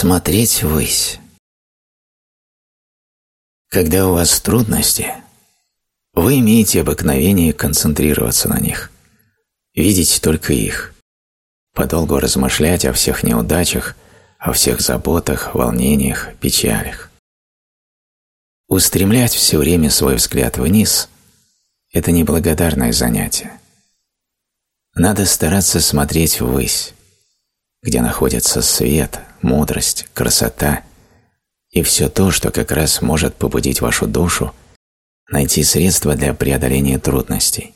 Смотреть ввысь. Когда у вас трудности, вы имеете обыкновение концентрироваться на них, видеть только их, подолгу размышлять о всех неудачах, о всех заботах, волнениях, печалях. Устремлять все время свой взгляд вниз – это неблагодарное занятие. Надо стараться смотреть ввысь, где находится свет, мудрость, красота и все то, что как раз может побудить вашу душу найти средства для преодоления трудностей.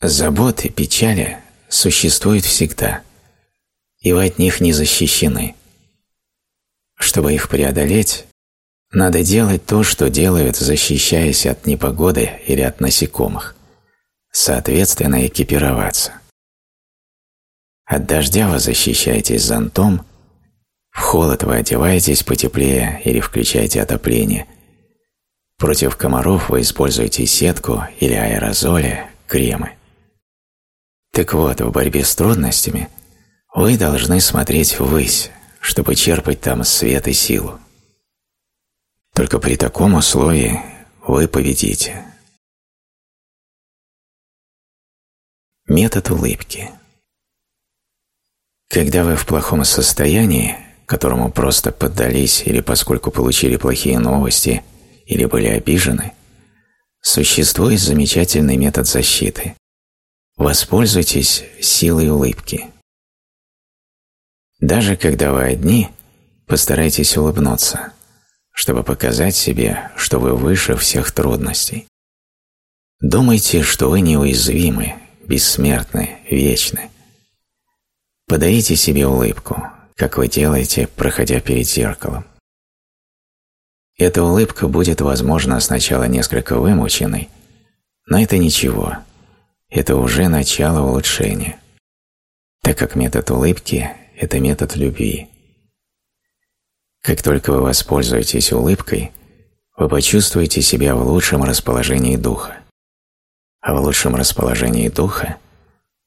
Заботы, печали существуют всегда, и вы от них не защищены. Чтобы их преодолеть, надо делать то, что делают, защищаясь от непогоды или от насекомых, соответственно экипироваться. От дождя вы защищаетесь зонтом, в холод вы одеваетесь потеплее или включаете отопление. Против комаров вы используете сетку или аэрозоли, кремы. Так вот, в борьбе с трудностями вы должны смотреть ввысь, чтобы черпать там свет и силу. Только при таком условии вы победите. Метод улыбки – когда вы в плохом состоянии, которому просто поддались или поскольку получили плохие новости, или были обижены, существует замечательный метод защиты. Воспользуйтесь силой улыбки. Даже когда вы одни, постарайтесь улыбнуться, чтобы показать себе, что вы выше всех трудностей. Думайте, что вы неуязвимы, бессмертны, вечны. Подарите себе улыбку, как вы делаете, проходя перед зеркалом. Эта улыбка будет, возможно, сначала несколько вымученной, но это ничего, это уже начало улучшения, так как метод улыбки – это метод любви. Как только вы воспользуетесь улыбкой, вы почувствуете себя в лучшем расположении духа. А в лучшем расположении духа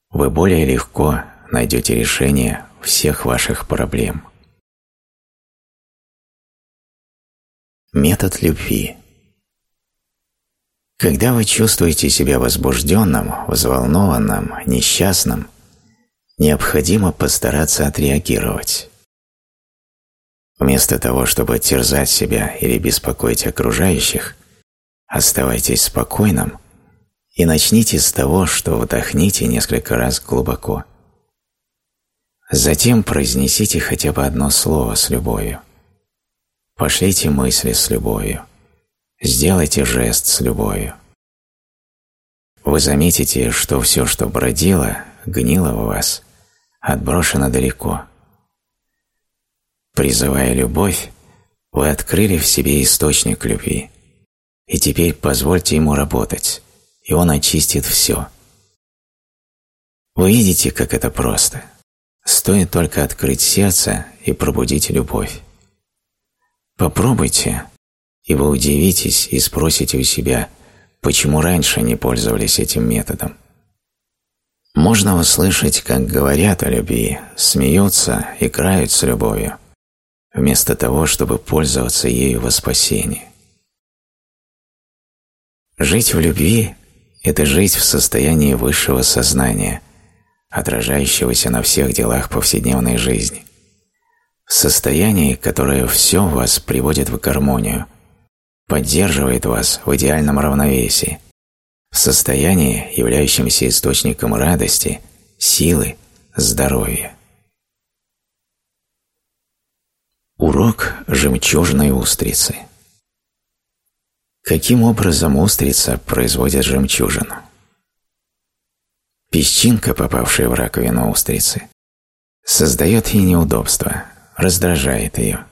вы более легко найдете решение всех ваших проблем. Метод любви Когда вы чувствуете себя возбужденным, взволнованным, несчастным, необходимо постараться отреагировать. Вместо того, чтобы терзать себя или беспокоить окружающих, оставайтесь спокойным и начните с того, что вдохните несколько раз глубоко – Затем произнесите хотя бы одно слово с любовью. Пошлите мысли с любовью. Сделайте жест с любовью. Вы заметите, что все, что бродило, гнило в вас, отброшено далеко. Призывая любовь, вы открыли в себе источник любви, и теперь позвольте ему работать, и он очистит все. Вы видите, как это просто – Стоит только открыть сердце и пробудить любовь. Попробуйте, и вы удивитесь и спросите у себя, почему раньше не пользовались этим методом. Можно услышать, как говорят о любви, смеются, играют с любовью, вместо того, чтобы пользоваться ею во спасение. Жить в любви – это жить в состоянии высшего сознания, отражающегося на всех делах повседневной жизни. В состоянии, которое все вас приводит в гармонию, поддерживает вас в идеальном равновесии, в состоянии, являющемся источником радости, силы, здоровья. Урок жемчужной устрицы Каким образом устрица производит жемчужину? Песчинка, попавшая в раковину устрицы, создает ей неудобства, раздражает ее.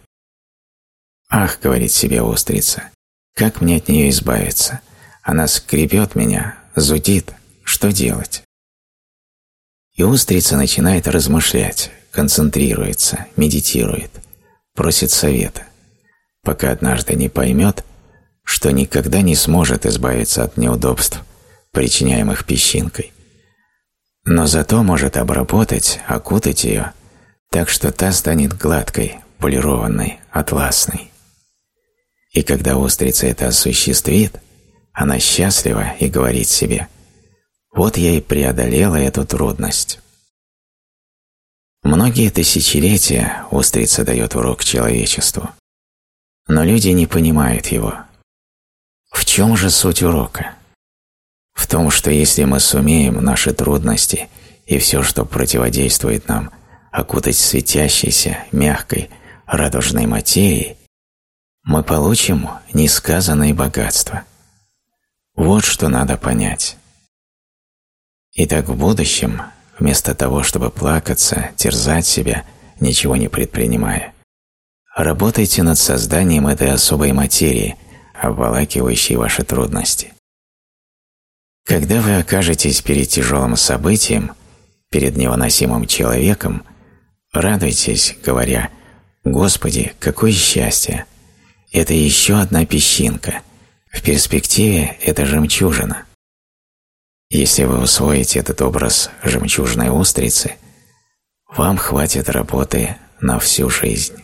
«Ах», — говорит себе устрица, — «как мне от нее избавиться? Она скребет меня, зудит, что делать?» И устрица начинает размышлять, концентрируется, медитирует, просит совета, пока однажды не поймет, что никогда не сможет избавиться от неудобств, причиняемых песчинкой, но зато может обработать, окутать ее, так что та станет гладкой, полированной, атласной. И когда устрица это осуществит, она счастлива и говорит себе «Вот я и преодолела эту трудность». Многие тысячелетия устрица дает урок человечеству, но люди не понимают его. В чем же суть урока? В том, что если мы сумеем наши трудности и все, что противодействует нам, окутать светящейся, мягкой, радужной материей, мы получим несказанное богатство. Вот что надо понять. Итак, в будущем, вместо того, чтобы плакаться, терзать себя, ничего не предпринимая, работайте над созданием этой особой материи, обволакивающей ваши трудности. Когда вы окажетесь перед тяжелым событием, перед невыносимым человеком, радуйтесь, говоря «Господи, какое счастье! Это еще одна песчинка. В перспективе это жемчужина». Если вы усвоите этот образ жемчужной устрицы, вам хватит работы на всю жизнь.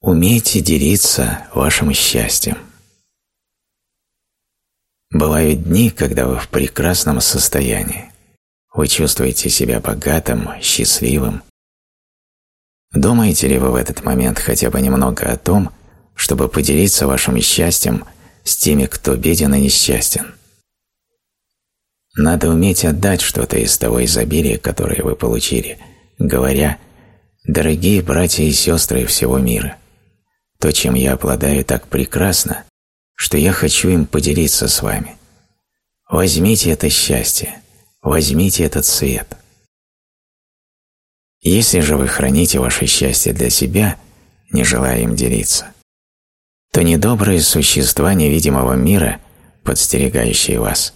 Умейте делиться вашим счастьем. Бывают дни, когда вы в прекрасном состоянии. Вы чувствуете себя богатым, счастливым. Думаете ли вы в этот момент хотя бы немного о том, чтобы поделиться вашим счастьем с теми, кто беден и несчастен? Надо уметь отдать что-то из того изобилия, которое вы получили, говоря «Дорогие братья и сестры всего мира, то, чем я обладаю так прекрасно, что я хочу им поделиться с вами. Возьмите это счастье, возьмите этот свет. Если же вы храните ваше счастье для себя, не желая им делиться, то недобрые существа невидимого мира, подстерегающие вас,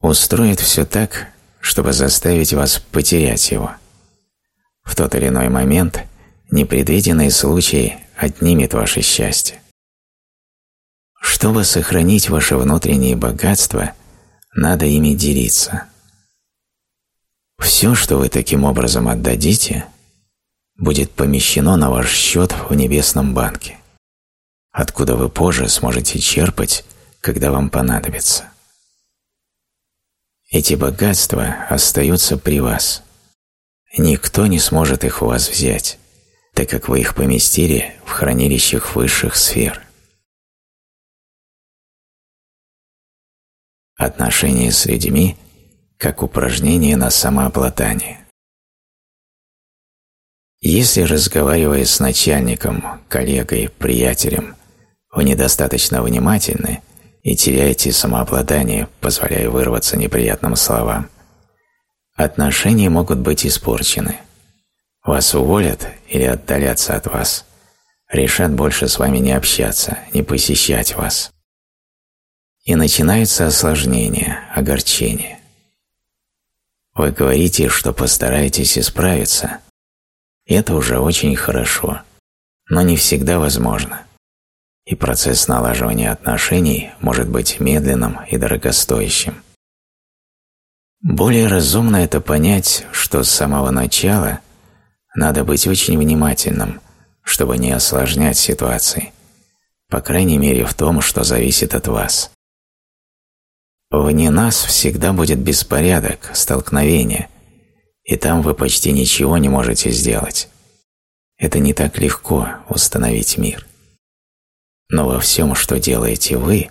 устроят все так, чтобы заставить вас потерять его. В тот или иной момент непредвиденный случай отнимет ваше счастье. Чтобы сохранить ваше внутреннее богатство, надо ими делиться. Все, что вы таким образом отдадите, будет помещено на ваш счет в небесном банке, откуда вы позже сможете черпать, когда вам понадобится. Эти богатства остаются при вас. Никто не сможет их у вас взять, так как вы их поместили в хранилищах высших сфер. Отношения с людьми как упражнение на самообладание. Если, разговаривая с начальником, коллегой, приятелем, вы недостаточно внимательны и теряете самообладание, позволяя вырваться неприятным словам, отношения могут быть испорчены. Вас уволят или отдалятся от вас, решат больше с вами не общаться, не посещать вас и начинаются осложнения, огорчения. Вы говорите, что постараетесь исправиться. Это уже очень хорошо, но не всегда возможно. И процесс налаживания отношений может быть медленным и дорогостоящим. Более разумно это понять, что с самого начала надо быть очень внимательным, чтобы не осложнять ситуации, по крайней мере в том, что зависит от вас. Вне нас всегда будет беспорядок, столкновение, и там вы почти ничего не можете сделать. Это не так легко установить мир. Но во всем, что делаете вы,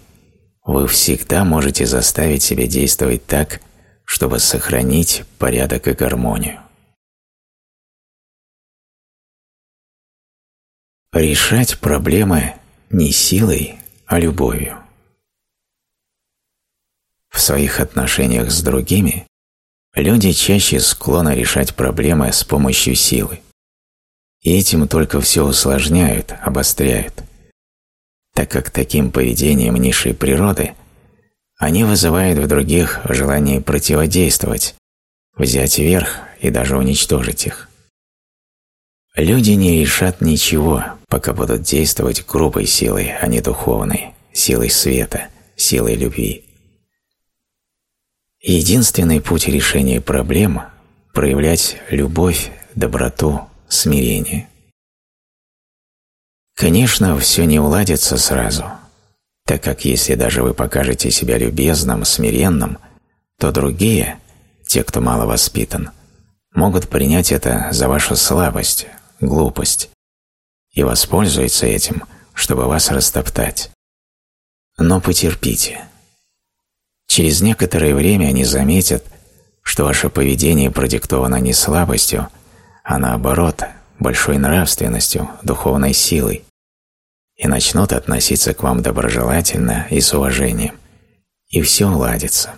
вы всегда можете заставить себя действовать так, чтобы сохранить порядок и гармонию. Решать проблемы не силой, а любовью. В своих отношениях с другими люди чаще склонны решать проблемы с помощью силы. И этим только все усложняют, обостряют, так как таким поведением низшей природы они вызывают в других желание противодействовать, взять верх и даже уничтожить их. Люди не решат ничего, пока будут действовать грубой силой, а не духовной, силой света, силой любви. Единственный путь решения проблем – проявлять любовь, доброту, смирение. Конечно, все не уладится сразу, так как если даже вы покажете себя любезным, смиренным, то другие, те, кто мало воспитан, могут принять это за вашу слабость, глупость и воспользуются этим, чтобы вас растоптать. Но потерпите. Через некоторое время они заметят, что ваше поведение продиктовано не слабостью, а наоборот, большой нравственностью, духовной силой, и начнут относиться к вам доброжелательно и с уважением, и все уладится.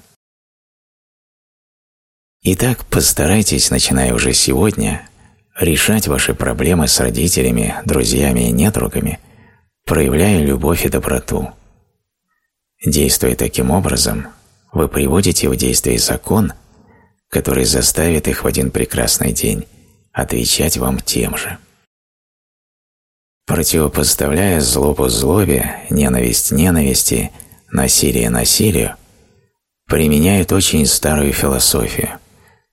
Итак, постарайтесь, начиная уже сегодня, решать ваши проблемы с родителями, друзьями и недругами, проявляя любовь и доброту. Действуя таким образом, вы приводите в действие закон, который заставит их в один прекрасный день отвечать вам тем же. Противопоставляя злобу злобе, ненависть ненависти, насилие насилию, применяют очень старую философию –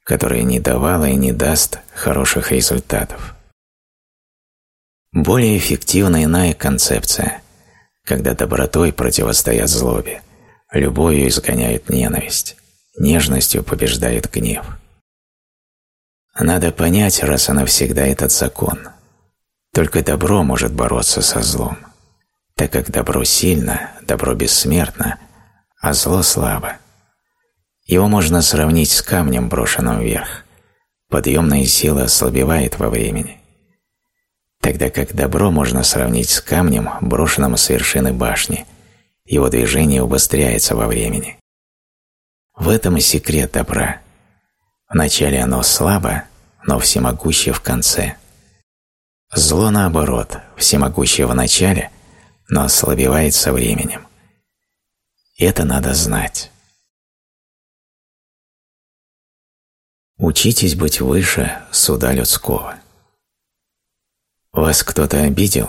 которое не давало и не даст хороших результатов. Более эффективна иная концепция, когда добротой противостоят злобе, любовью изгоняют ненависть, нежностью побеждают гнев. Надо понять раз и навсегда этот закон. Только добро может бороться со злом, так как добро сильно, добро бессмертно, а зло слабо. Его можно сравнить с камнем, брошенным вверх. Подъемная сила ослабевает во времени. Тогда как добро можно сравнить с камнем, брошенным с вершины башни. Его движение убыстряется во времени. В этом и секрет добра. Вначале оно слабо, но всемогущее в конце. Зло, наоборот, всемогущее в начале, но ослабевает со временем. Это надо знать. Учитесь быть выше суда людского. Вас кто-то обидел?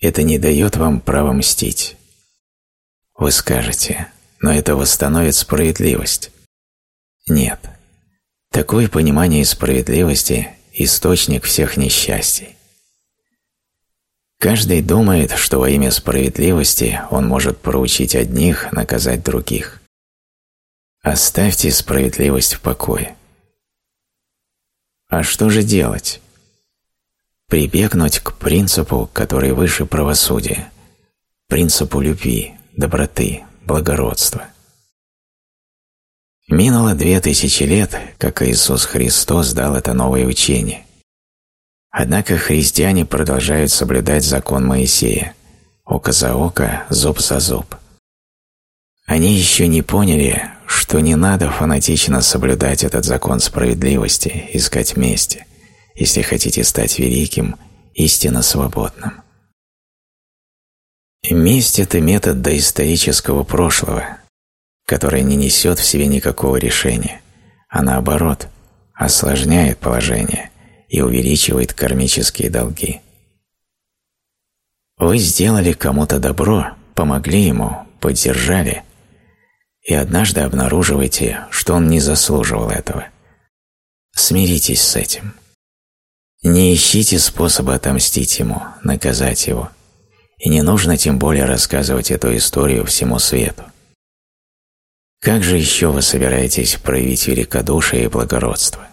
Это не дает вам права мстить. Вы скажете, но это восстановит справедливость. Нет. Такое понимание справедливости – источник всех несчастий. Каждый думает, что во имя справедливости он может проучить одних, наказать других. Оставьте справедливость в покое. А что же делать? Прибегнуть к принципу, который выше правосудия, принципу любви, доброты, благородства. Минуло две тысячи лет, как Иисус Христос дал это новое учение. Однако христиане продолжают соблюдать закон Моисея – око за око, зуб за зуб. Они еще не поняли, что не надо фанатично соблюдать этот закон справедливости, искать мести, если хотите стать великим, истинно свободным. Месть – это метод доисторического прошлого, который не несет в себе никакого решения, а наоборот, осложняет положение и увеличивает кармические долги. Вы сделали кому-то добро, помогли ему, поддержали – и однажды обнаруживаете, что он не заслуживал этого. Смиритесь с этим. Не ищите способа отомстить ему, наказать его. И не нужно тем более рассказывать эту историю всему свету. Как же еще вы собираетесь проявить великодушие и благородство?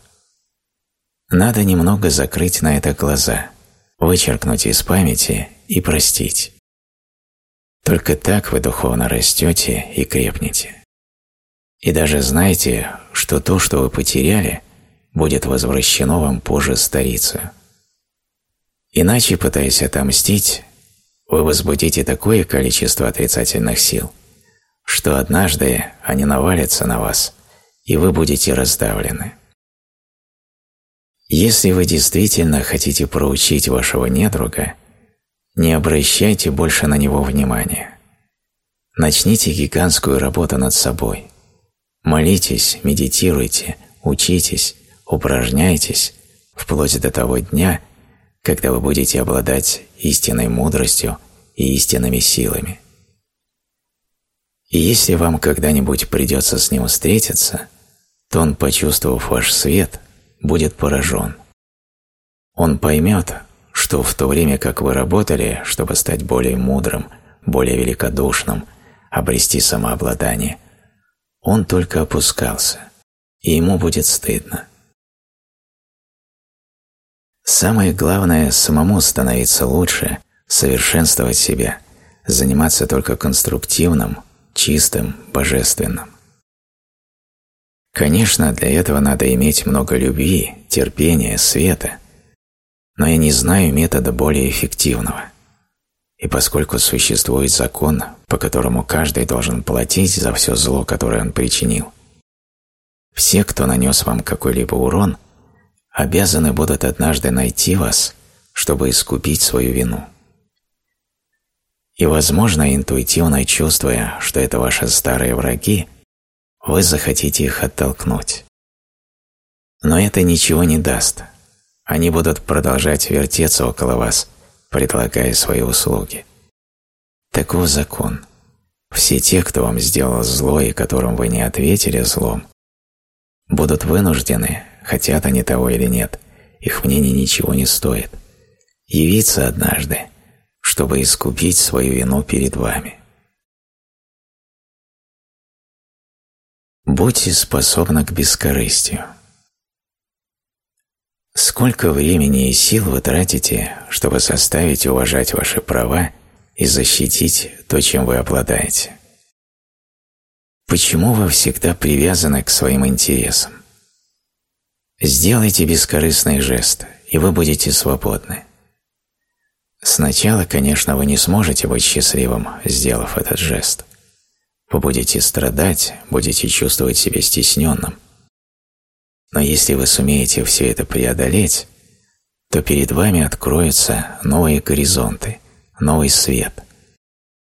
Надо немного закрыть на это глаза, вычеркнуть из памяти и простить. Только так вы духовно растете и крепнете. И даже знайте, что то, что вы потеряли, будет возвращено вам позже старицей. Иначе, пытаясь отомстить, вы возбудите такое количество отрицательных сил, что однажды они навалятся на вас, и вы будете раздавлены. Если вы действительно хотите проучить вашего недруга, не обращайте больше на него внимания. Начните гигантскую работу над собой, Молитесь, медитируйте, учитесь, упражняйтесь вплоть до того дня, когда вы будете обладать истинной мудростью и истинными силами. И если вам когда-нибудь придется с ним встретиться, то он, почувствовав ваш свет, будет поражен. Он поймет, что в то время как вы работали, чтобы стать более мудрым, более великодушным, обрести самообладание, он только опускался, и ему будет стыдно. Самое главное – самому становиться лучше, совершенствовать себя, заниматься только конструктивным, чистым, божественным. Конечно, для этого надо иметь много любви, терпения, света, но я не знаю метода более эффективного. И поскольку существует закон, по которому каждый должен платить за все зло, которое он причинил, все, кто нанес вам какой-либо урон, обязаны будут однажды найти вас, чтобы искупить свою вину. И, возможно, интуитивно чувствуя, что это ваши старые враги, вы захотите их оттолкнуть. Но это ничего не даст. Они будут продолжать вертеться около вас, предлагая свои услуги. Таков закон. Все те, кто вам сделал зло и которым вы не ответили злом, будут вынуждены, хотят они того или нет, их мнение ничего не стоит, явиться однажды, чтобы искупить свою вину перед вами. Будьте способны к бескорыстию. Сколько времени и сил вы тратите, чтобы заставить уважать ваши права и защитить то, чем вы обладаете? Почему вы всегда привязаны к своим интересам? Сделайте бескорыстный жест, и вы будете свободны. Сначала, конечно, вы не сможете быть счастливым, сделав этот жест. Вы будете страдать, будете чувствовать себя стесненным. Но если вы сумеете все это преодолеть, то перед вами откроются новые горизонты, новый свет,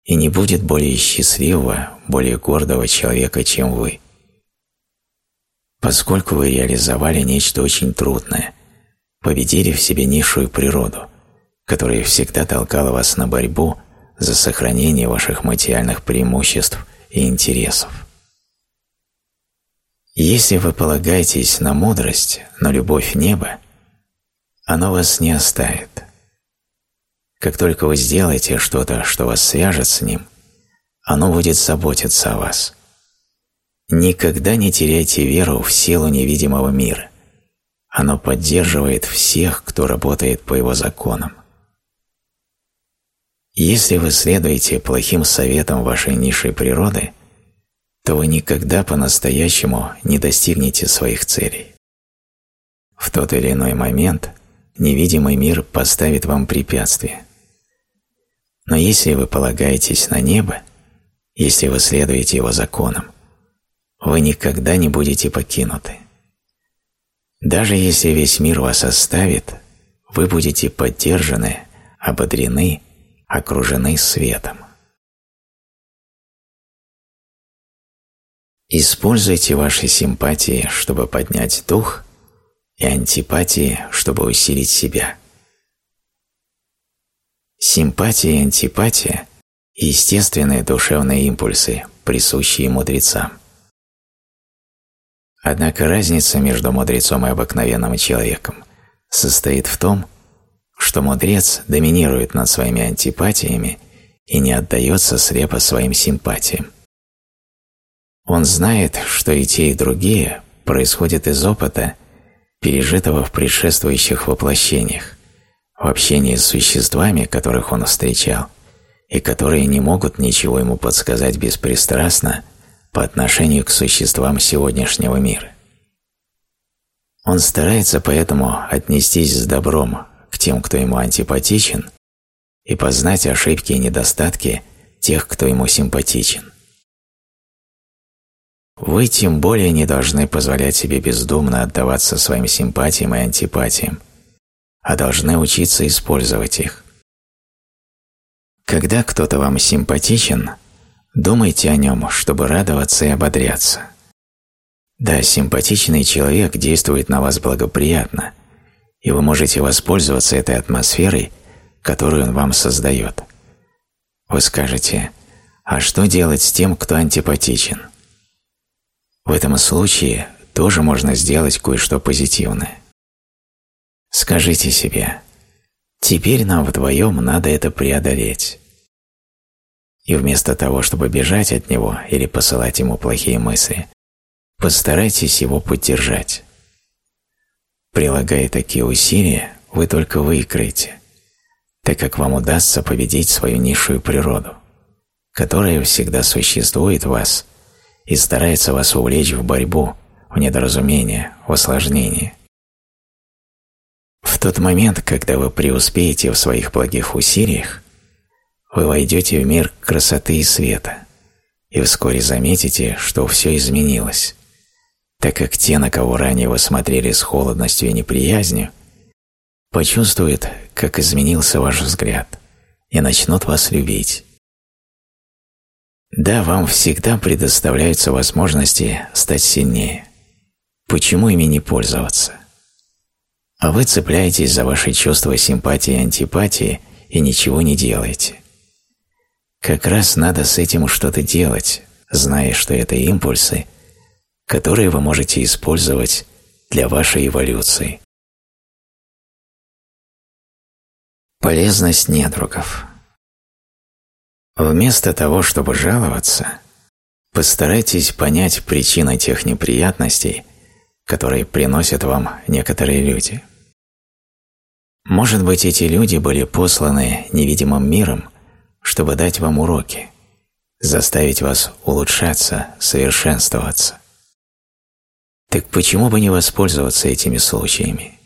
и не будет более счастливого, более гордого человека, чем вы. Поскольку вы реализовали нечто очень трудное, победили в себе низшую природу, которая всегда толкала вас на борьбу за сохранение ваших материальных преимуществ и интересов. Если вы полагаетесь на мудрость, на любовь неба, оно вас не оставит. Как только вы сделаете что-то, что вас свяжет с ним, оно будет заботиться о вас. Никогда не теряйте веру в силу невидимого мира. Оно поддерживает всех, кто работает по его законам. Если вы следуете плохим советам вашей низшей природы, то вы никогда по-настоящему не достигнете своих целей. В тот или иной момент невидимый мир поставит вам препятствие. Но если вы полагаетесь на небо, если вы следуете его законам, вы никогда не будете покинуты. Даже если весь мир вас оставит, вы будете поддержаны, ободрены окружены светом. Используйте ваши симпатии, чтобы поднять дух, и антипатии, чтобы усилить себя. Симпатия и антипатия – естественные душевные импульсы, присущие мудрецам. Однако разница между мудрецом и обыкновенным человеком состоит в том, что мудрец доминирует над своими антипатиями и не отдается слепо своим симпатиям. Он знает, что и те, и другие происходят из опыта, пережитого в предшествующих воплощениях, в общении с существами, которых он встречал, и которые не могут ничего ему подсказать беспристрастно по отношению к существам сегодняшнего мира. Он старается поэтому отнестись с добром к тем, кто ему антипатичен, и познать ошибки и недостатки тех, кто ему симпатичен. Вы тем более не должны позволять себе бездумно отдаваться своим симпатиям и антипатиям, а должны учиться использовать их. Когда кто-то вам симпатичен, думайте о нем, чтобы радоваться и ободряться. Да, симпатичный человек действует на вас благоприятно, и вы можете воспользоваться этой атмосферой, которую он вам создает. Вы скажете А что делать с тем, кто антипатичен? В этом случае тоже можно сделать кое-что позитивное. Скажите себе, теперь нам вдвоем надо это преодолеть. И вместо того, чтобы бежать от него или посылать ему плохие мысли, постарайтесь его поддержать. Прилагая такие усилия, вы только выиграете, так как вам удастся победить свою низшую природу, которая всегда существует в вас и старается вас увлечь в борьбу, в недоразумение, в осложнение. В тот момент, когда вы преуспеете в своих благих усилиях, вы войдете в мир красоты и света, и вскоре заметите, что все изменилось, так как те, на кого ранее вы смотрели с холодностью и неприязнью, почувствуют, как изменился ваш взгляд, и начнут вас любить. Да, вам всегда предоставляются возможности стать сильнее. Почему ими не пользоваться? А вы цепляетесь за ваши чувства симпатии и антипатии и ничего не делаете. Как раз надо с этим что-то делать, зная, что это импульсы, которые вы можете использовать для вашей эволюции. Полезность недругов Вместо того, чтобы жаловаться, постарайтесь понять причины тех неприятностей, которые приносят вам некоторые люди. Может быть, эти люди были посланы невидимым миром, чтобы дать вам уроки, заставить вас улучшаться, совершенствоваться. Так почему бы не воспользоваться этими случаями?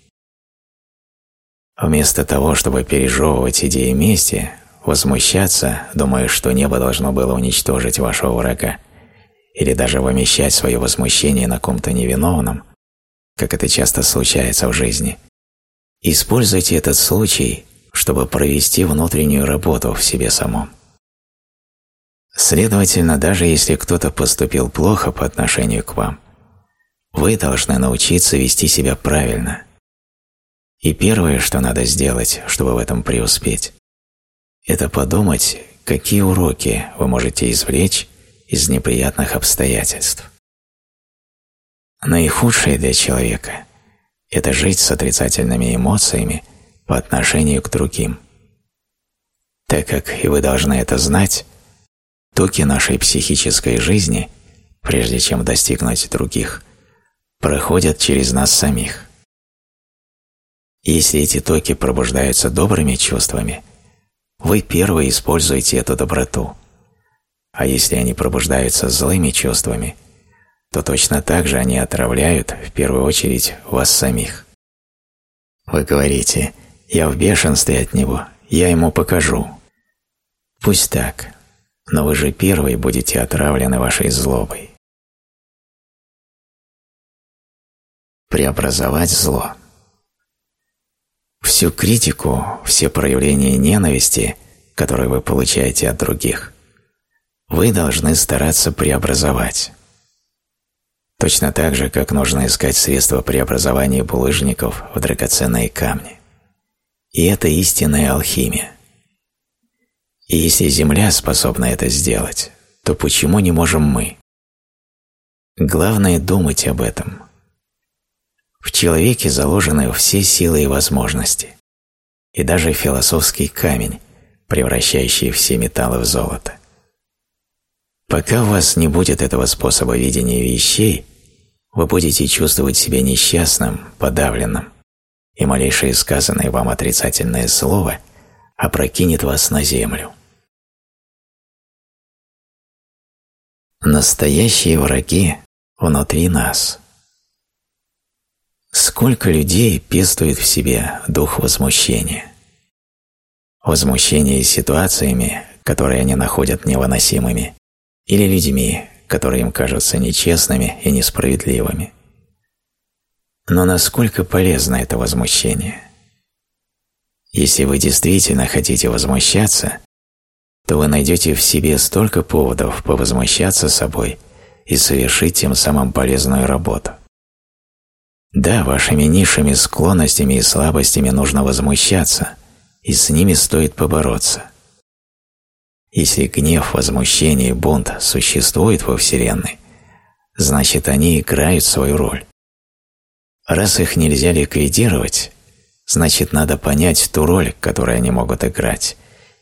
Вместо того, чтобы пережевывать идеи мести, возмущаться, думая, что небо должно было уничтожить вашего врага, или даже вымещать свое возмущение на ком-то невиновном, как это часто случается в жизни, используйте этот случай, чтобы провести внутреннюю работу в себе самом. Следовательно, даже если кто-то поступил плохо по отношению к вам, вы должны научиться вести себя правильно. И первое, что надо сделать, чтобы в этом преуспеть, это подумать, какие уроки вы можете извлечь из неприятных обстоятельств. Наихудшее для человека – это жить с отрицательными эмоциями по отношению к другим. Так как, и вы должны это знать, токи нашей психической жизни, прежде чем достигнуть других, проходят через нас самих. Если эти токи пробуждаются добрыми чувствами – вы первые используете эту доброту. А если они пробуждаются злыми чувствами, то точно так же они отравляют, в первую очередь, вас самих. Вы говорите «я в бешенстве от него, я ему покажу». Пусть так, но вы же первые будете отравлены вашей злобой. Преобразовать зло – Всю критику, все проявления ненависти, которые вы получаете от других, вы должны стараться преобразовать. Точно так же, как нужно искать средства преобразования булыжников в драгоценные камни. И это истинная алхимия. И если Земля способна это сделать, то почему не можем мы? Главное думать об этом, в человеке заложены все силы и возможности, и даже философский камень, превращающий все металлы в золото. Пока у вас не будет этого способа видения вещей, вы будете чувствовать себя несчастным, подавленным, и малейшее сказанное вам отрицательное слово опрокинет вас на землю. Настоящие враги внутри нас – Сколько людей пестует в себе дух возмущения? Возмущение ситуациями, которые они находят невыносимыми, или людьми, которые им кажутся нечестными и несправедливыми. Но насколько полезно это возмущение? Если вы действительно хотите возмущаться, то вы найдете в себе столько поводов повозмущаться собой и совершить тем самым полезную работу – да, вашими низшими склонностями и слабостями нужно возмущаться, и с ними стоит побороться. Если гнев, возмущение и бунт существуют во Вселенной, значит они играют свою роль. Раз их нельзя ликвидировать, значит надо понять ту роль, которую они могут играть,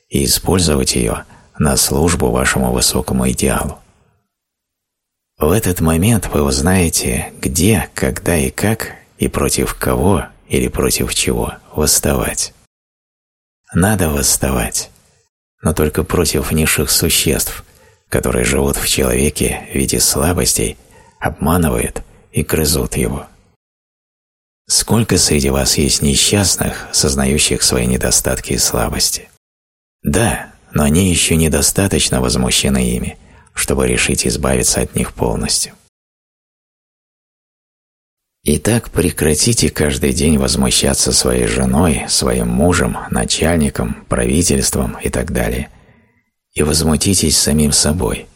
и использовать ее на службу вашему высокому идеалу. В этот момент вы узнаете, где, когда и как, и против кого или против чего восставать. Надо восставать но только против низших существ, которые живут в человеке в виде слабостей, обманывают и грызут его. Сколько среди вас есть несчастных, сознающих свои недостатки и слабости? Да, но они еще недостаточно возмущены ими, чтобы решить избавиться от них полностью. Итак, прекратите каждый день возмущаться своей женой, своим мужем, начальником, правительством и так далее. И возмутитесь самим собой.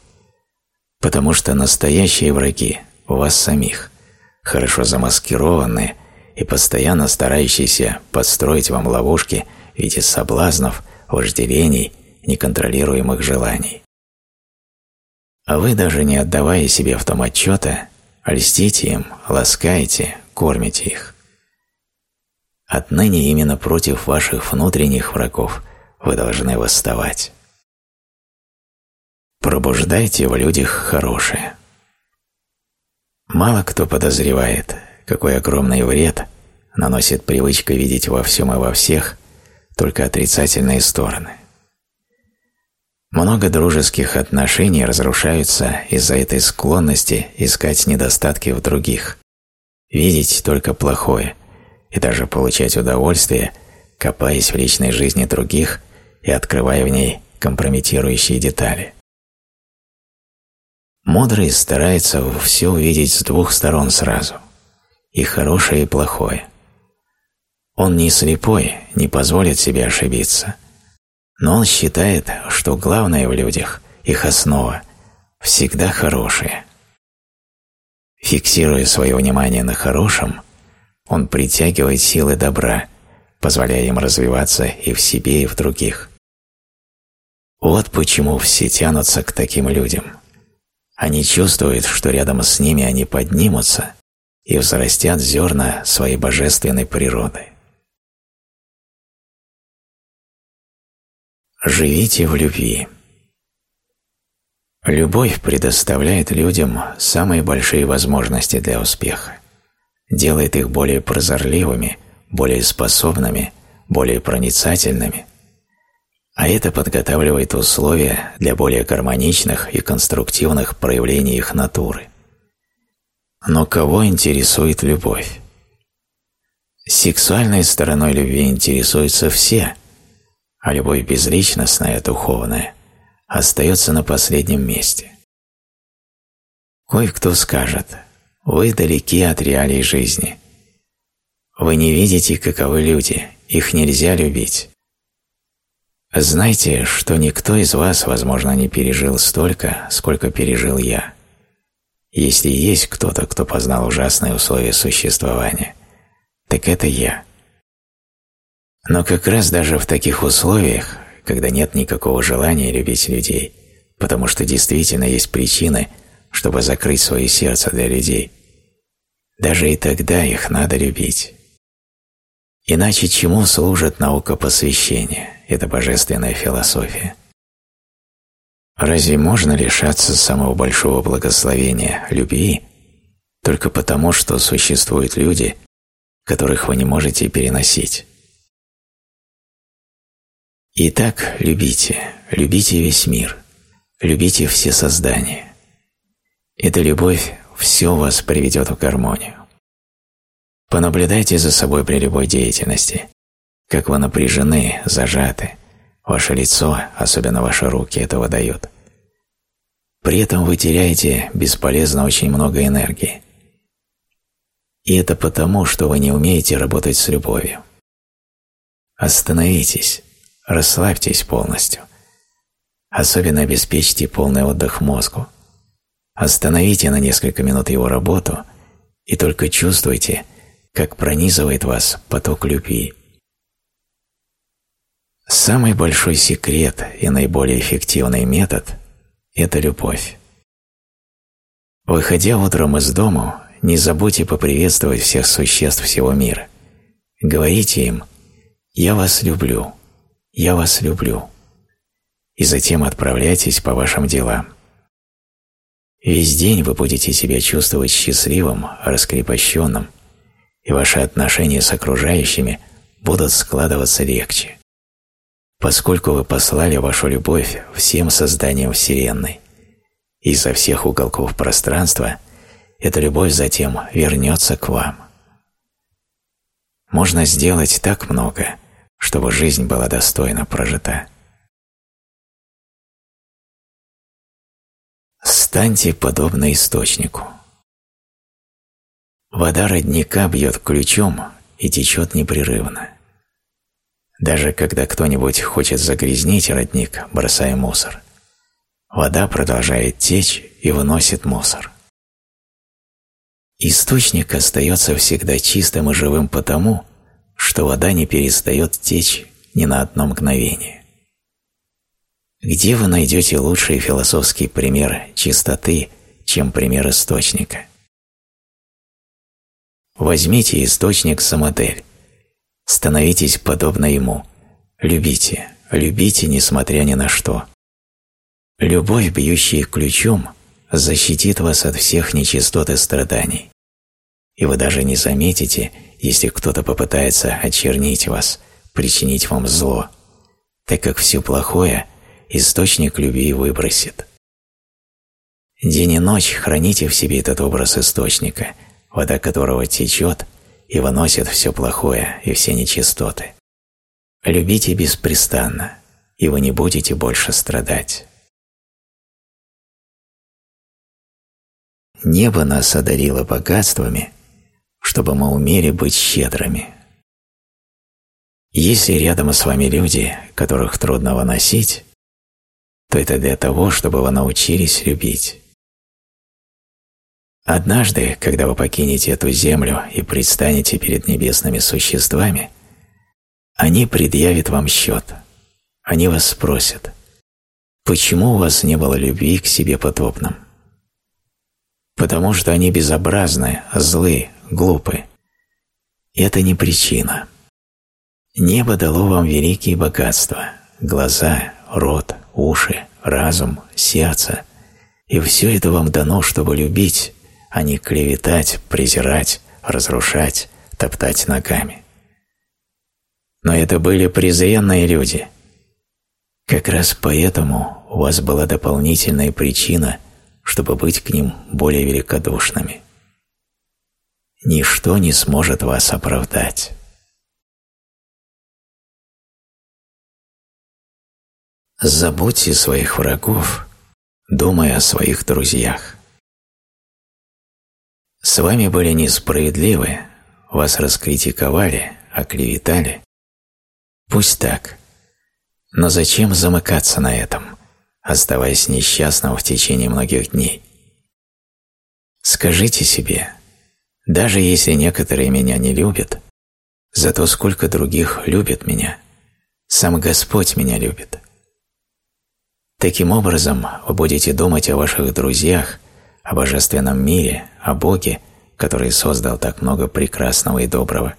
Потому что настоящие враги у вас самих, хорошо замаскированные и постоянно старающиеся подстроить вам ловушки в виде соблазнов, вожделений, неконтролируемых желаний. А вы, даже не отдавая себе в том отчета, Льстите им, ласкайте, кормите их. Отныне именно против ваших внутренних врагов вы должны восставать. Пробуждайте в людях хорошее. Мало кто подозревает, какой огромный вред наносит привычка видеть во всем и во всех только отрицательные стороны – много дружеских отношений разрушаются из-за этой склонности искать недостатки в других, видеть только плохое и даже получать удовольствие, копаясь в личной жизни других и открывая в ней компрометирующие детали. Мудрый старается все увидеть с двух сторон сразу, и хорошее, и плохое. Он не слепой, не позволит себе ошибиться – но он считает, что главное в людях, их основа, всегда хорошее. Фиксируя свое внимание на хорошем, он притягивает силы добра, позволяя им развиваться и в себе, и в других. Вот почему все тянутся к таким людям. Они чувствуют, что рядом с ними они поднимутся и взрастят зерна своей божественной природы. Живите в любви. Любовь предоставляет людям самые большие возможности для успеха, делает их более прозорливыми, более способными, более проницательными, а это подготавливает условия для более гармоничных и конструктивных проявлений их натуры. Но кого интересует любовь? Сексуальной стороной любви интересуются все – а любовь безличностная, духовная, остается на последнем месте. Кое-кто скажет, вы далеки от реалий жизни. Вы не видите, каковы люди, их нельзя любить. Знайте, что никто из вас, возможно, не пережил столько, сколько пережил я. Если есть кто-то, кто познал ужасные условия существования, так это я. Но как раз даже в таких условиях, когда нет никакого желания любить людей, потому что действительно есть причины, чтобы закрыть свое сердце для людей, даже и тогда их надо любить. Иначе чему служит наука посвящения, эта божественная философия? Разве можно лишаться самого большого благословения – любви, только потому, что существуют люди, которых вы не можете переносить? Итак, любите, любите весь мир, любите все создания. Эта любовь все вас приведет в гармонию. Понаблюдайте за собой при любой деятельности, как вы напряжены, зажаты, ваше лицо, особенно ваши руки, этого дают. При этом вы теряете бесполезно очень много энергии. И это потому, что вы не умеете работать с любовью. Остановитесь, Расслабьтесь полностью. Особенно обеспечьте полный отдых мозгу. Остановите на несколько минут его работу и только чувствуйте, как пронизывает вас поток любви. Самый большой секрет и наиболее эффективный метод – это любовь. Выходя утром из дома, не забудьте поприветствовать всех существ всего мира. Говорите им «Я вас люблю, я вас люблю» и затем отправляйтесь по вашим делам. Весь день вы будете себя чувствовать счастливым, раскрепощенным, и ваши отношения с окружающими будут складываться легче, поскольку вы послали вашу любовь всем созданиям Вселенной. И изо всех уголков пространства эта любовь затем вернется к вам. Можно сделать так много, чтобы жизнь была достойно прожита. Станьте подобны источнику. Вода родника бьет ключом и течет непрерывно. Даже когда кто-нибудь хочет загрязнить родник, бросая мусор, вода продолжает течь и выносит мусор. Источник остается всегда чистым и живым потому, что вода не перестает течь ни на одно мгновение. Где вы найдете лучший философский пример чистоты, чем пример источника? Возьмите источник за модель. Становитесь подобно ему. Любите, любите, несмотря ни на что. Любовь, бьющая ключом, защитит вас от всех нечистот и страданий. И вы даже не заметите, если кто-то попытается очернить вас, причинить вам зло, так как все плохое источник любви выбросит. День и ночь храните в себе этот образ источника, вода которого течет и выносит все плохое и все нечистоты. Любите беспрестанно, и вы не будете больше страдать. Небо нас одарило богатствами, чтобы мы умели быть щедрыми. Если рядом с вами люди, которых трудно выносить, то это для того, чтобы вы научились любить. Однажды, когда вы покинете эту землю и предстанете перед небесными существами, они предъявят вам счет. Они вас спросят, почему у вас не было любви к себе потопным? Потому что они безобразны, злы, глупы. Это не причина. Небо дало вам великие богатства – глаза, рот, уши, разум, сердце. И все это вам дано, чтобы любить, а не клеветать, презирать, разрушать, топтать ногами. Но это были презренные люди. Как раз поэтому у вас была дополнительная причина, чтобы быть к ним более великодушными. Ничто не сможет вас оправдать. Забудьте своих врагов, думая о своих друзьях. С вами были несправедливы, вас раскритиковали, оклеветали. Пусть так. Но зачем замыкаться на этом, оставаясь несчастным в течение многих дней? Скажите себе, даже если некоторые меня не любят, зато сколько других любят меня, сам Господь меня любит. Таким образом, вы будете думать о ваших друзьях, о божественном мире, о Боге, который создал так много прекрасного и доброго,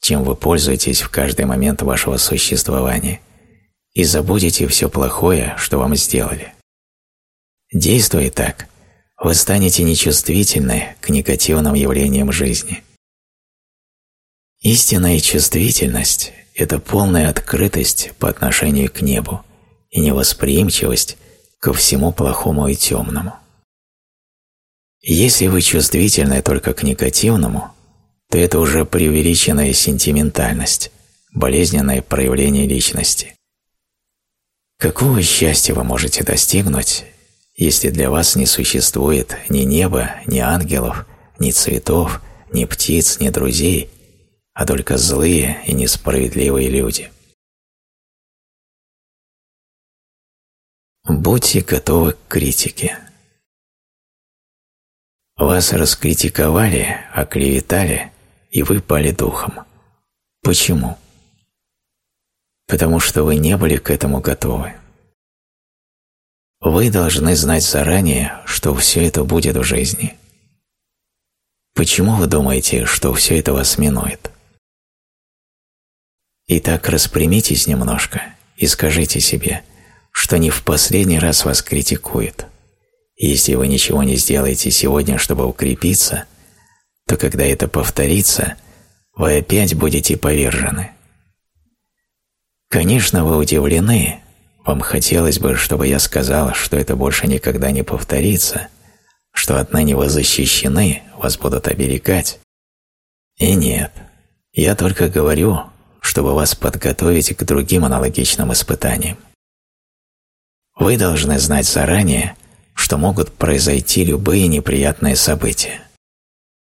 чем вы пользуетесь в каждый момент вашего существования, и забудете все плохое, что вам сделали. Действуя так, вы станете нечувствительны к негативным явлениям жизни. Истинная чувствительность – это полная открытость по отношению к небу, и невосприимчивость ко всему плохому и темному. Если вы чувствительны только к негативному, то это уже преувеличенная сентиментальность, болезненное проявление личности. Какого счастья вы можете достигнуть, если для вас не существует ни неба, ни ангелов, ни цветов, ни птиц, ни друзей, а только злые и несправедливые люди? Будьте готовы к критике. Вас раскритиковали, оклеветали, и вы пали духом. Почему? потому что вы не были к этому готовы. Вы должны знать заранее, что все это будет в жизни. Почему вы думаете, что все это вас минует? Итак, распрямитесь немножко и скажите себе, что не в последний раз вас критикуют. Если вы ничего не сделаете сегодня, чтобы укрепиться, то когда это повторится, вы опять будете повержены. Конечно, вы удивлены, вам хотелось бы, чтобы я сказал, что это больше никогда не повторится, что отныне вы защищены, вас будут оберегать. И нет, я только говорю, чтобы вас подготовить к другим аналогичным испытаниям. Вы должны знать заранее, что могут произойти любые неприятные события.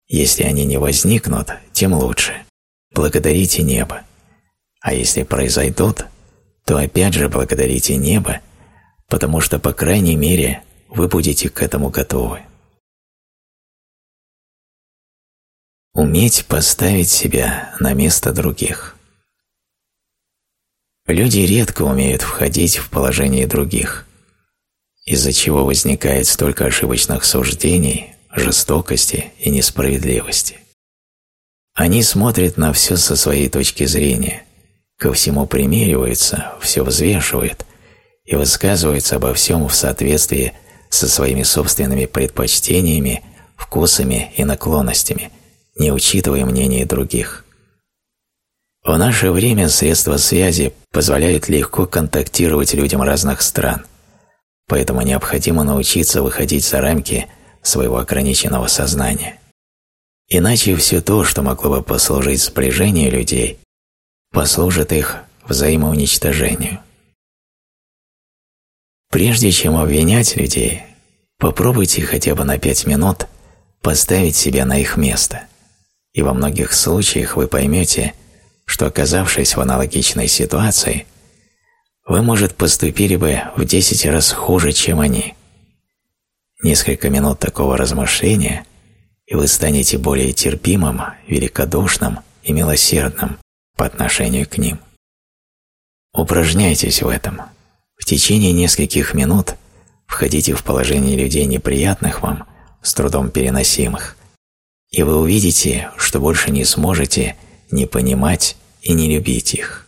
Если они не возникнут, тем лучше. Благодарите небо. А если произойдут, то опять же благодарите небо, потому что, по крайней мере, вы будете к этому готовы. Уметь поставить себя на место других. Люди редко умеют входить в положение других, из-за чего возникает столько ошибочных суждений, жестокости и несправедливости. Они смотрят на все со своей точки зрения, ко всему примериваются, все взвешивают и высказываются обо всем в соответствии со своими собственными предпочтениями, вкусами и наклонностями, не учитывая мнение других. В наше время средства связи позволяют легко контактировать людям разных стран, поэтому необходимо научиться выходить за рамки своего ограниченного сознания. Иначе все то, что могло бы послужить сближению людей, послужит их взаимоуничтожению. Прежде чем обвинять людей, попробуйте хотя бы на пять минут поставить себя на их место, и во многих случаях вы поймете, что оказавшись в аналогичной ситуации, вы, может, поступили бы в десять раз хуже, чем они. Несколько минут такого размышления, и вы станете более терпимым, великодушным и милосердным по отношению к ним. Упражняйтесь в этом. В течение нескольких минут входите в положение людей неприятных вам, с трудом переносимых, и вы увидите, что больше не сможете не понимать и не любить их.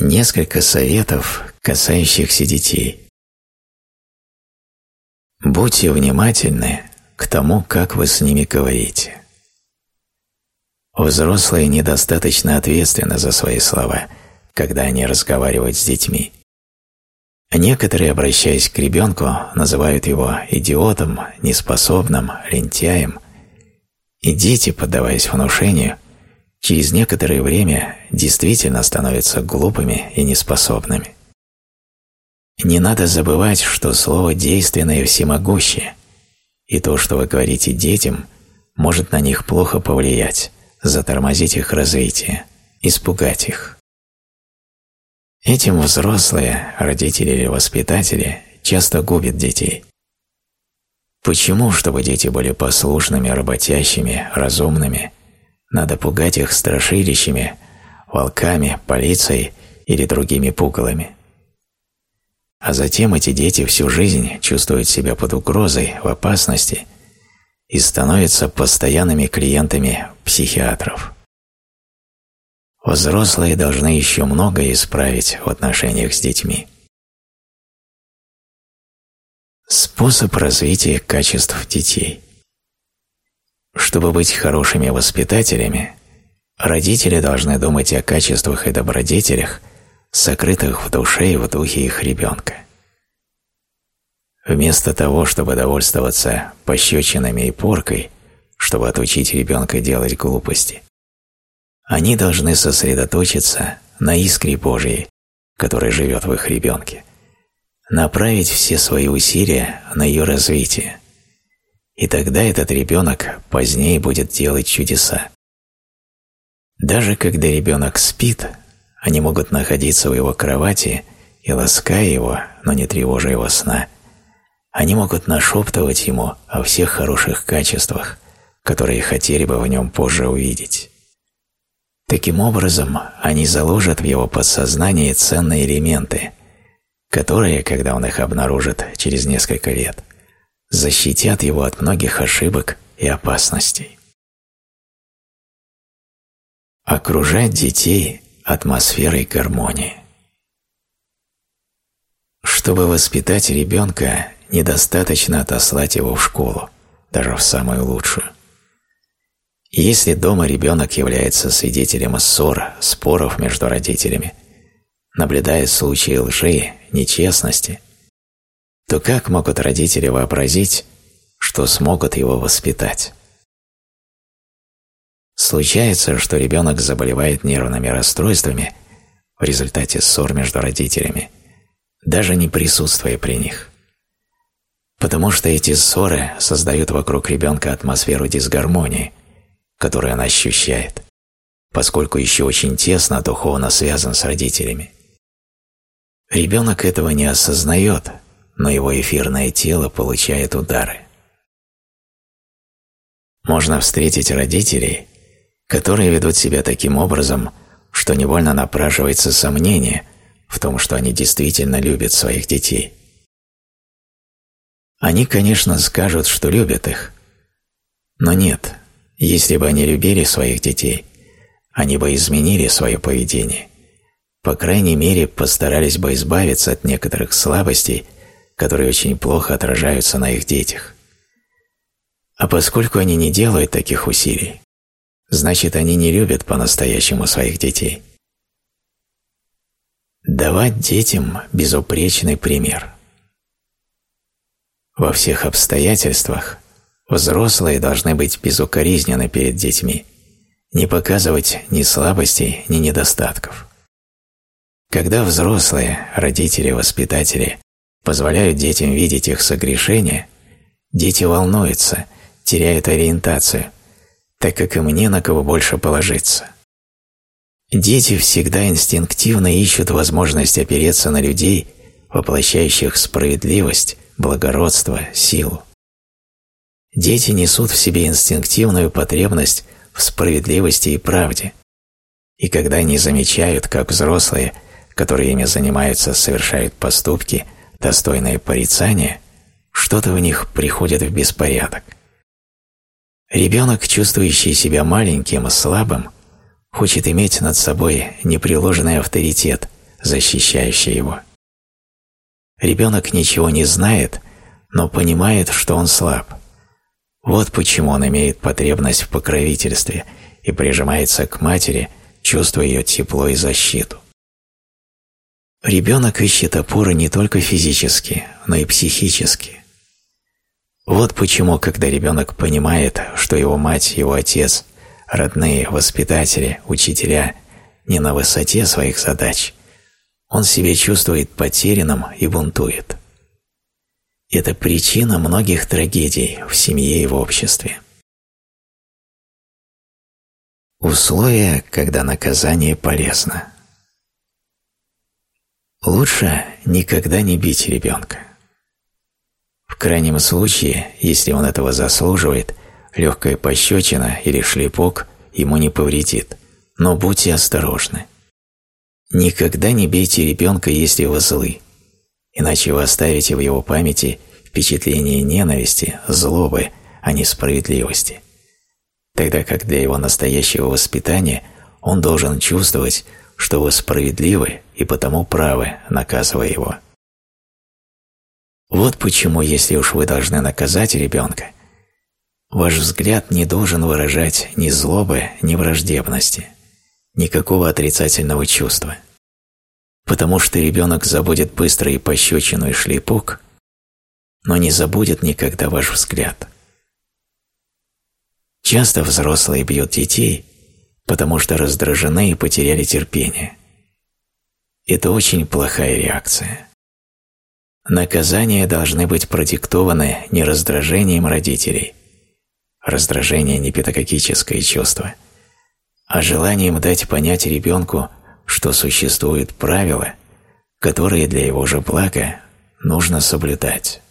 Несколько советов, касающихся детей. Будьте внимательны к тому, как вы с ними говорите. Взрослые недостаточно ответственны за свои слова, когда они разговаривают с детьми. Некоторые, обращаясь к ребенку, называют его идиотом, неспособным, лентяем, и дети, поддаваясь внушению, через некоторое время действительно становятся глупыми и неспособными. Не надо забывать, что слово действенное и всемогущее, и то, что вы говорите детям, может на них плохо повлиять, затормозить их развитие, испугать их. Этим взрослые, родители или воспитатели часто губят детей. Почему, чтобы дети были послушными, работящими, разумными, надо пугать их страшилищами, волками, полицией или другими пугалами? А затем эти дети всю жизнь чувствуют себя под угрозой, в опасности и становятся постоянными клиентами психиатров. Взрослые должны еще многое исправить в отношениях с детьми. Способ развития качеств детей Чтобы быть хорошими воспитателями, родители должны думать о качествах и добродетелях – сокрытых в душе и в духе их ребенка. Вместо того, чтобы довольствоваться пощечинами и поркой, чтобы отучить ребенка делать глупости, они должны сосредоточиться на искре Божьей, которая живет в их ребенке, направить все свои усилия на ее развитие, и тогда этот ребенок позднее будет делать чудеса. Даже когда ребенок спит, они могут находиться у его кровати и, лаская его, но не тревожа его сна, они могут нашептывать ему о всех хороших качествах, которые хотели бы в нем позже увидеть. Таким образом, они заложат в его подсознании ценные элементы, которые, когда он их обнаружит через несколько лет, защитят его от многих ошибок и опасностей. Окружать детей атмосферой гармонии. Чтобы воспитать ребенка, недостаточно отослать его в школу, даже в самую лучшую. Если дома ребенок является свидетелем ссор, споров между родителями, наблюдая случаи лжи, нечестности, то как могут родители вообразить, что смогут его воспитать? Случается, что ребенок заболевает нервными расстройствами в результате ссор между родителями, даже не присутствуя при них. Потому что эти ссоры создают вокруг ребенка атмосферу дисгармонии – которое он ощущает, поскольку еще очень тесно духовно связан с родителями. Ребенок этого не осознает, но его эфирное тело получает удары. Можно встретить родителей, которые ведут себя таким образом, что невольно напрашивается сомнение в том, что они действительно любят своих детей. Они, конечно, скажут, что любят их, но нет, если бы они любили своих детей, они бы изменили свое поведение. По крайней мере, постарались бы избавиться от некоторых слабостей, которые очень плохо отражаются на их детях. А поскольку они не делают таких усилий, значит, они не любят по-настоящему своих детей. Давать детям безупречный пример. Во всех обстоятельствах Взрослые должны быть безукоризненны перед детьми, не показывать ни слабостей, ни недостатков. Когда взрослые, родители, воспитатели позволяют детям видеть их согрешения, дети волнуются, теряют ориентацию, так как им не на кого больше положиться. Дети всегда инстинктивно ищут возможность опереться на людей, воплощающих справедливость, благородство, силу. Дети несут в себе инстинктивную потребность в справедливости и правде. И когда они замечают, как взрослые, которые ими занимаются, совершают поступки, достойные порицания, что-то в них приходит в беспорядок. Ребенок, чувствующий себя маленьким, слабым, хочет иметь над собой непреложный авторитет, защищающий его. Ребенок ничего не знает, но понимает, что он слаб – вот почему он имеет потребность в покровительстве и прижимается к матери, чувствуя ее тепло и защиту. Ребенок ищет опоры не только физически, но и психически. Вот почему, когда ребенок понимает, что его мать, его отец, родные, воспитатели, учителя не на высоте своих задач, он себя чувствует потерянным и бунтует это причина многих трагедий в семье и в обществе. Условия, когда наказание полезно. Лучше никогда не бить ребенка. В крайнем случае, если он этого заслуживает, легкая пощечина или шлепок ему не повредит, но будьте осторожны. Никогда не бейте ребенка, если вы злы, иначе вы оставите в его памяти впечатление ненависти, злобы, а не справедливости. Тогда как для его настоящего воспитания он должен чувствовать, что вы справедливы и потому правы, наказывая его. Вот почему, если уж вы должны наказать ребенка, ваш взгляд не должен выражать ни злобы, ни враждебности, никакого отрицательного чувства – потому что ребенок забудет быстро и пощечину, и шлепок, но не забудет никогда ваш взгляд. Часто взрослые бьют детей, потому что раздражены и потеряли терпение. Это очень плохая реакция. Наказания должны быть продиктованы не раздражением родителей, раздражение – не педагогическое чувство, а желанием дать понять ребенку – что существуют правила, которые для его же блага нужно соблюдать.